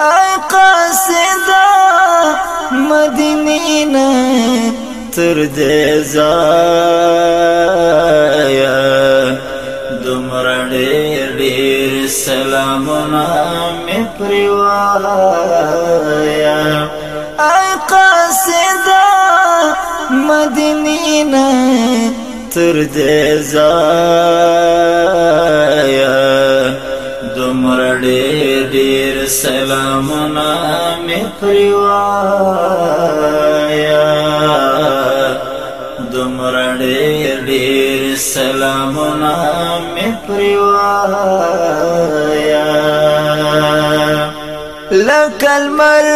قاصدا مدینه تر دې زایا دومره ډېر سلامنا مې پروایا قاصدا مدینه تر دې زایا سلام می پریوایا دومره ډېر سلام سلامونه می لك المر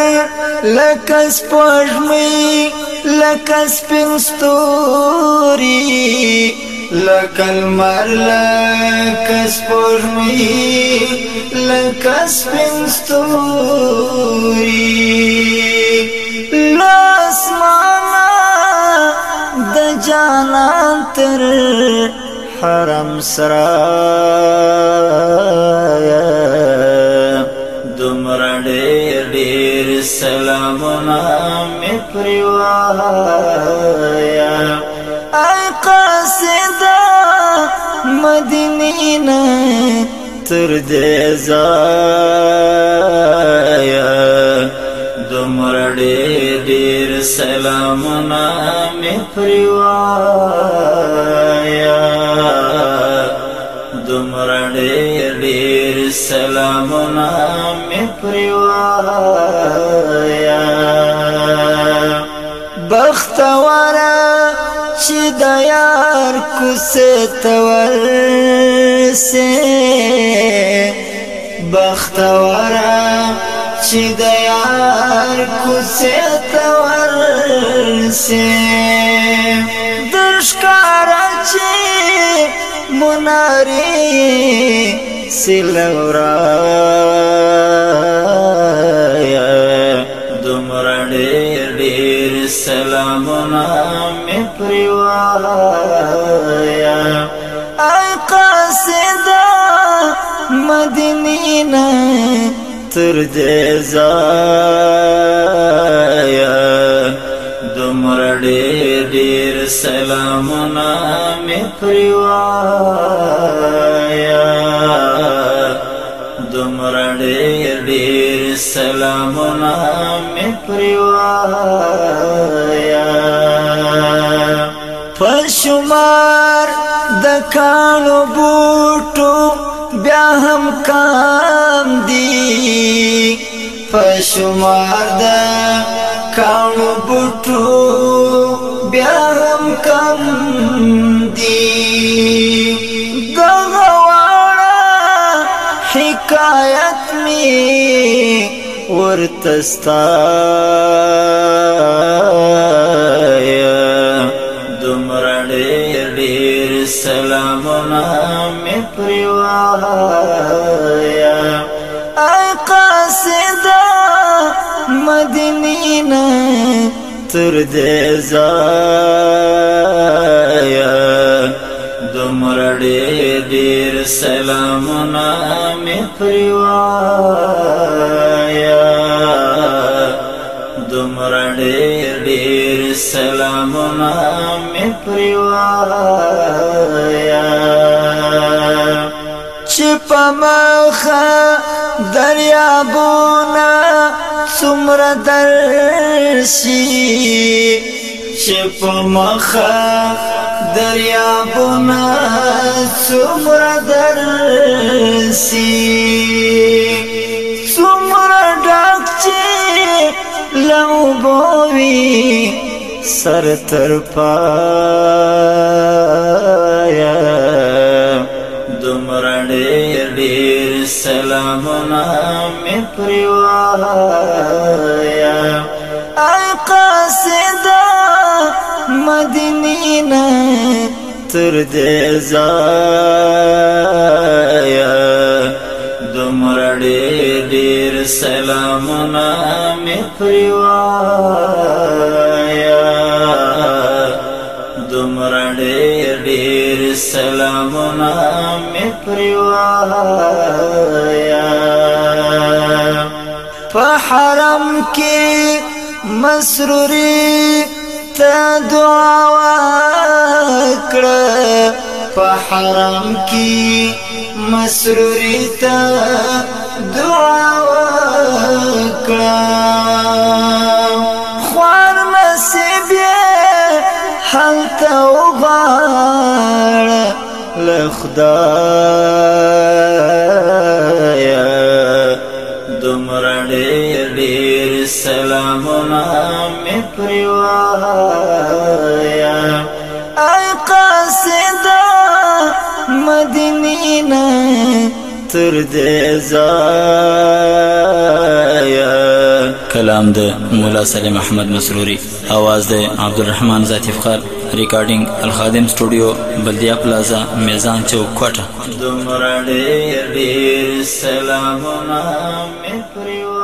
لك پښمې لك پنستوري لکل مر لکس پرمی لکس پنستوری لاسمانا د جانان تر حرم سرایا دومره ډېر ډېر سلامونه مې پریوه مدینه تر دې زایا دومره ډېر سلامونه مې پروایا دومره ډېر سلامونه مې پروایا بختوره چې دیا کوڅه تور سه بختوارا چې د یار کوڅه تور سه درشکار چې مناري سلورا یا دمر ډېر ډېر سلامونه مې پریوار مدینی نه تر دې زایا دومره ډېر ډېر سلامونه می پروایا دومره ډېر ډېر سلامونه می پروایا پښمار د کانو بوټو بیا هم کام دی پشمار د کانو بوټو بیا هم کم دی د غواړه حکایت می ورتستا سلامون همی پریوایا ای قاسده مدینینا تر دې زایا دومره ډېر سلامونه مې پری دومر ډېر ډېر سلامونه مې پریوایا چې په مخه دریابونه څومره درشي چې په مخه دریابونه څومره درشي لعبوي سر تر پایا دمرڑی ډیر سلامونه می پروایا اقاصدا مدینه تر دې ځایا دومره ډېر ډېر سلامونه مې پرې وایه دومره ډېر ډېر سلامونه مې پرې وایه په حرم کې مسروري ته دعا وکړه په حرام کې مسروري ته دعا وکړه خوار نصیب حالته وغواړه له خدایه دومره ډېر ډېر سلامونه مې پرې وایه ای قاصدا مدینه نه تر دې زایا کلام د مولا سلیم احمد مسروری आवाज د عبدالرحمن ذاتی فخر ریکارډینګ الخادم سټوډیو بلدیا پلازا میزان چوک کوټه دومره ډېر سلامونه مې پریو